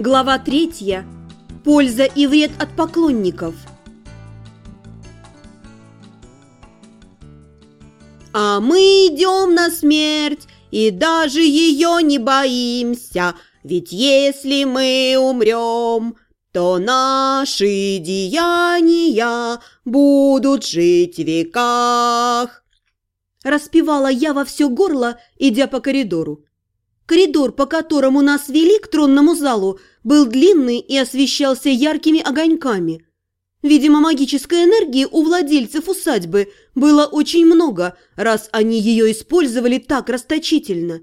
Глава третья. Польза и вред от поклонников. А мы идем на смерть, и даже ее не боимся, ведь если мы умрем, то наши деяния будут жить в веках. Распевала я во все горло, идя по коридору. Коридор, по которому нас вели к тронному залу, был длинный и освещался яркими огоньками. Видимо, магической энергии у владельцев усадьбы было очень много, раз они ее использовали так расточительно.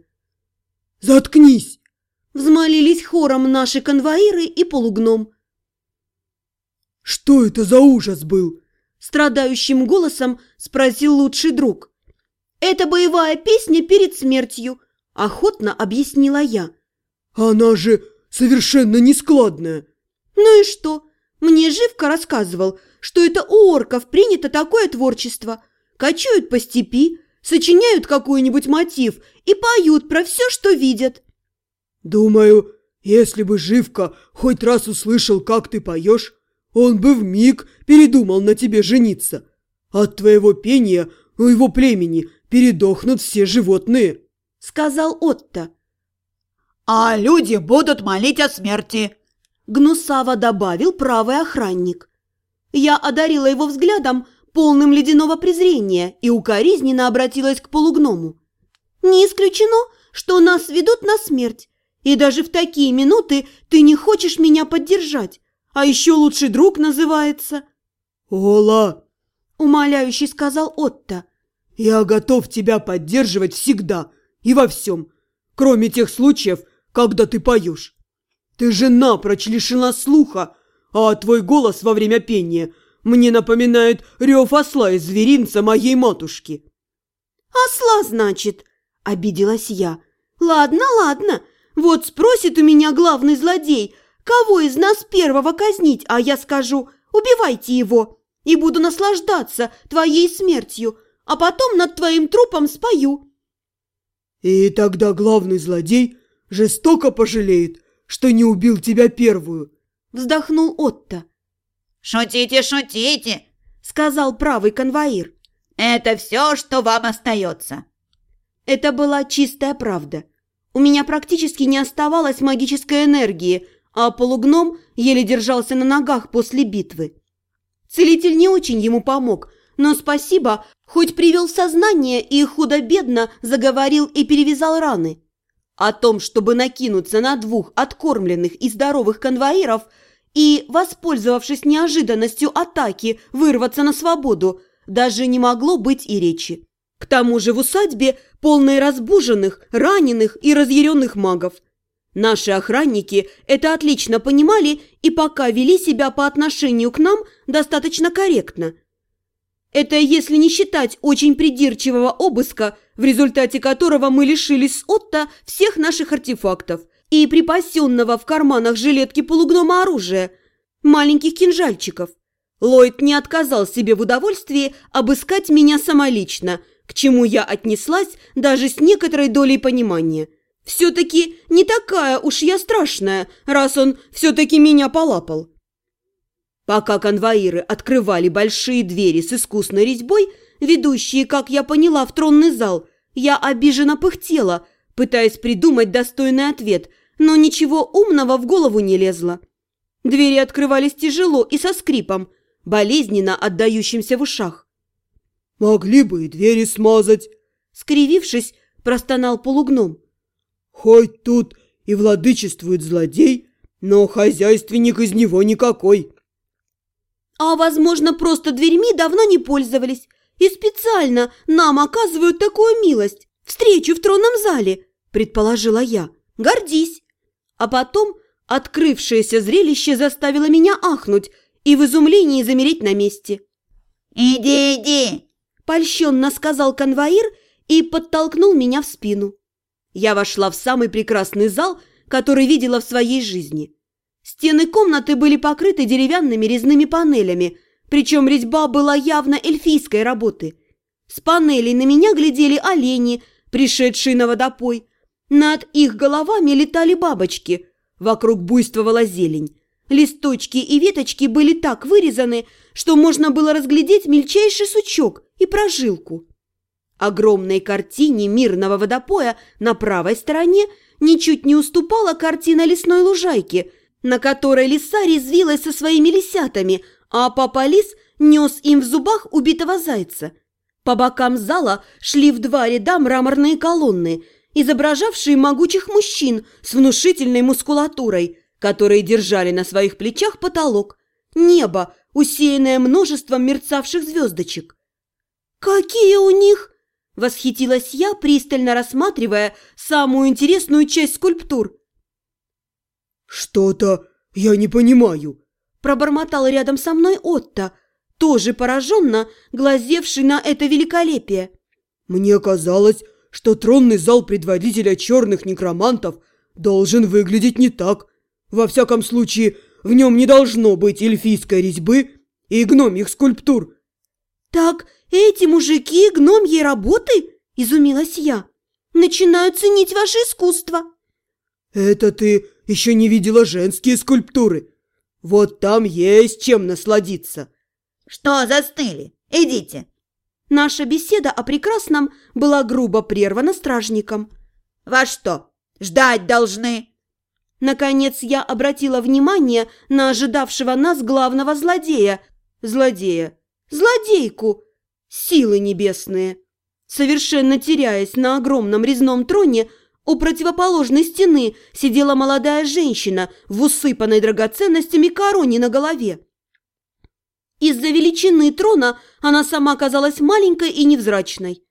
«Заткнись!» – взмолились хором наши конвоиры и полугном. «Что это за ужас был?» – страдающим голосом спросил лучший друг. «Это боевая песня перед смертью», Охотно объяснила я. «Она же совершенно нескладная!» «Ну и что? Мне Живка рассказывал, что это у орков принято такое творчество. Кочуют по степи, сочиняют какой-нибудь мотив и поют про все, что видят». «Думаю, если бы Живка хоть раз услышал, как ты поешь, он бы вмиг передумал на тебе жениться. От твоего пения у его племени передохнут все животные» сказал Отто. «А люди будут молить о смерти», – гнусаво добавил правый охранник. Я одарила его взглядом, полным ледяного презрения, и укоризненно обратилась к полугному. «Не исключено, что нас ведут на смерть, и даже в такие минуты ты не хочешь меня поддержать, а еще лучший друг называется». «Ола!» – умоляющий сказал Отто. «Я готов тебя поддерживать всегда, и во всем, кроме тех случаев, когда ты поешь. Ты же напрочь лишена слуха, а твой голос во время пения мне напоминает рев осла из зверинца моей матушки». «Осла, значит?» – обиделась я. «Ладно, ладно, вот спросит у меня главный злодей, кого из нас первого казнить, а я скажу «убивайте его» и буду наслаждаться твоей смертью, а потом над твоим трупом спою». И тогда главный злодей жестоко пожалеет, что не убил тебя первую. Вздохнул Отто. «Шутите, шутите!» Сказал правый конвоир. «Это все, что вам остается!» Это была чистая правда. У меня практически не оставалось магической энергии, а полугном еле держался на ногах после битвы. Целитель не очень ему помог, но спасибо, хоть привел в сознание и худо-бедно заговорил и перевязал раны. О том, чтобы накинуться на двух откормленных и здоровых конвоиров и, воспользовавшись неожиданностью атаки, вырваться на свободу, даже не могло быть и речи. К тому же в усадьбе полной разбуженных, раненых и разъяренных магов. Наши охранники это отлично понимали и пока вели себя по отношению к нам достаточно корректно – это если не считать очень придирчивого обыска, в результате которого мы лишились с Отто всех наших артефактов и припасенного в карманах жилетки полугнома оружия, маленьких кинжальчиков. Ллойд не отказал себе в удовольствии обыскать меня самолично, к чему я отнеслась даже с некоторой долей понимания. Все-таки не такая уж я страшная, раз он все-таки меня полапал. Пока конвоиры открывали большие двери с искусной резьбой, ведущие, как я поняла, в тронный зал, я обиженно пыхтела, пытаясь придумать достойный ответ, но ничего умного в голову не лезло. Двери открывались тяжело и со скрипом, болезненно отдающимся в ушах. «Могли бы и двери смазать», — скривившись, простонал полугном. «Хоть тут и владычествует злодей, но хозяйственник из него никакой». А, возможно, просто дверьми давно не пользовались и специально нам оказывают такую милость, встречу в тронном зале, предположила я. Гордись. А потом открывшееся зрелище заставило меня ахнуть и в изумлении замереть на месте. «Иди, иди!» – польщенно сказал конвоир и подтолкнул меня в спину. Я вошла в самый прекрасный зал, который видела в своей жизни – Стены комнаты были покрыты деревянными резными панелями, причем резьба была явно эльфийской работы. С панелей на меня глядели олени, пришедшие на водопой. Над их головами летали бабочки. Вокруг буйствовала зелень. Листочки и веточки были так вырезаны, что можно было разглядеть мельчайший сучок и прожилку. Огромной картине мирного водопоя на правой стороне ничуть не уступала картина лесной лужайки, на которой лиса резвилась со своими лисятами, а папа лис нес им в зубах убитого зайца. По бокам зала шли в два ряда мраморные колонны, изображавшие могучих мужчин с внушительной мускулатурой, которые держали на своих плечах потолок, небо, усеянное множеством мерцавших звездочек. «Какие у них!» – восхитилась я, пристально рассматривая самую интересную часть скульптур. «Что-то я не понимаю», – пробормотал рядом со мной Отто, тоже пораженно глазевший на это великолепие. «Мне казалось, что тронный зал предводителя черных некромантов должен выглядеть не так. Во всяком случае, в нем не должно быть эльфийской резьбы и гномьих скульптур». «Так эти мужики гномьей работы?» – изумилась я. «Начинают ценить ваше искусство». «Это ты еще не видела женские скульптуры. Вот там есть чем насладиться». «Что застыли? Идите!» Наша беседа о прекрасном была грубо прервана стражником. «Во что? Ждать должны!» Наконец я обратила внимание на ожидавшего нас главного злодея. Злодея. Злодейку. Силы небесные. Совершенно теряясь на огромном резном троне, у противоположной стены сидела молодая женщина в усыпанной драгоценностями короне на голове. Из-за величины трона она сама казалась маленькой и невзрачной.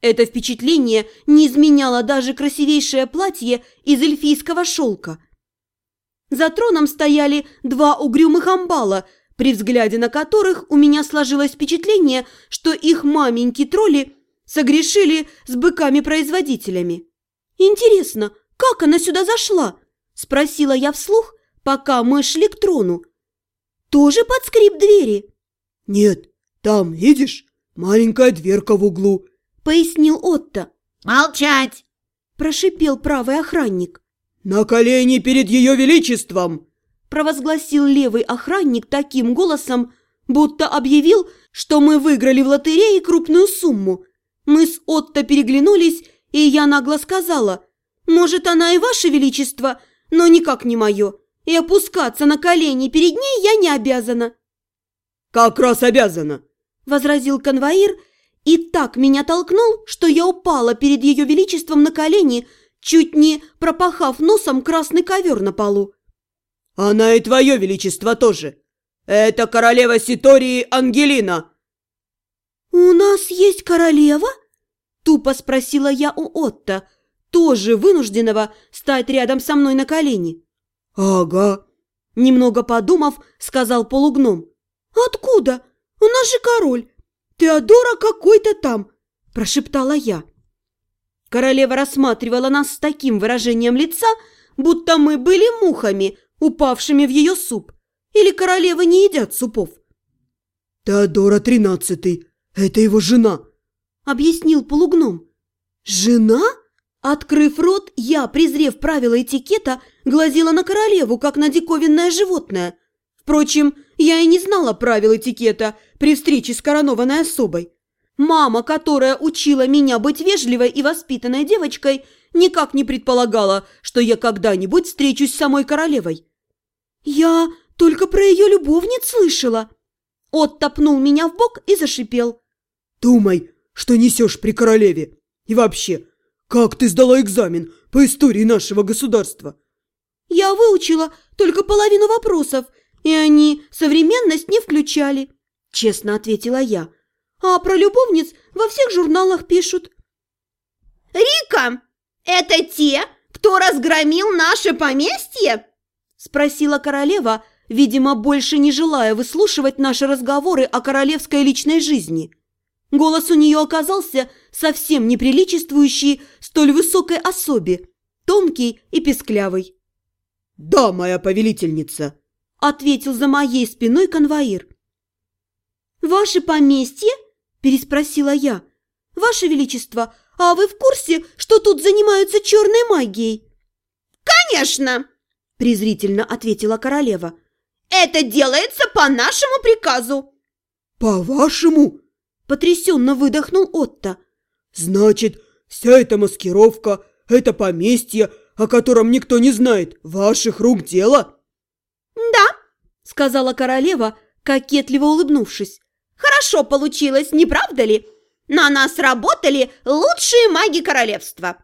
Это впечатление не изменяло даже красивейшее платье из эльфийского шелка. За троном стояли два угрюмых амбала, при взгляде на которых у меня сложилось впечатление, что их маменьки-тролли согрешили с быками-производителями. «Интересно, как она сюда зашла?» – спросила я вслух, пока мы шли к трону. «Тоже под скрип двери?» «Нет, там, видишь, маленькая дверка в углу», – пояснил Отто. «Молчать!» – прошипел правый охранник. «На колени перед ее величеством!» – провозгласил левый охранник таким голосом, будто объявил, что мы выиграли в лотерее крупную сумму. Мы с Отто переглянулись, и я нагло сказала, «Может, она и ваше величество, но никак не мое, и опускаться на колени перед ней я не обязана». «Как раз обязана!» – возразил конвоир и так меня толкнул, что я упала перед ее величеством на колени, чуть не пропахав носом красный ковер на полу. «Она и твое величество тоже. Это королева Ситории Ангелина». «У нас есть королева?» – тупо спросила я у Отто, тоже вынужденного стать рядом со мной на колени. «Ага», – немного подумав, сказал полугном. «Откуда? У нас же король! Теодора какой-то там!» – прошептала я. Королева рассматривала нас с таким выражением лица, будто мы были мухами, упавшими в ее суп. Или королевы не едят супов. «Теодора тринадцатый, это его жена», – объяснил полугном. «Жена?» Открыв рот, я, презрев правила этикета, глазела на королеву, как на диковинное животное. Впрочем, я и не знала правил этикета при встрече с коронованной особой. Мама, которая учила меня быть вежливой и воспитанной девочкой, никак не предполагала, что я когда-нибудь встречусь с самой королевой. Я только про ее любовниц слышала. Оттопнул меня в бок и зашипел. «Думай, что несешь при королеве. И вообще, как ты сдала экзамен по истории нашего государства?» «Я выучила только половину вопросов и они современность не включали», – честно ответила я. «А про любовниц во всех журналах пишут». «Рика, это те, кто разгромил наше поместье?» – спросила королева, видимо, больше не желая выслушивать наши разговоры о королевской личной жизни. Голос у нее оказался совсем неприличествующий столь высокой особе, тонкий и песклявый. «Да, моя повелительница», ответил за моей спиной конвоир. «Ваше поместье?» – переспросила я. «Ваше Величество, а вы в курсе, что тут занимаются черной магией?» «Конечно!» – презрительно ответила королева. Это делается по нашему приказу. По-вашему? Потрясенно выдохнул Отто. Значит, вся эта маскировка, это поместье, о котором никто не знает, ваших рук дело? Да, сказала королева, кокетливо улыбнувшись. Хорошо получилось, не правда ли? На нас работали лучшие маги королевства.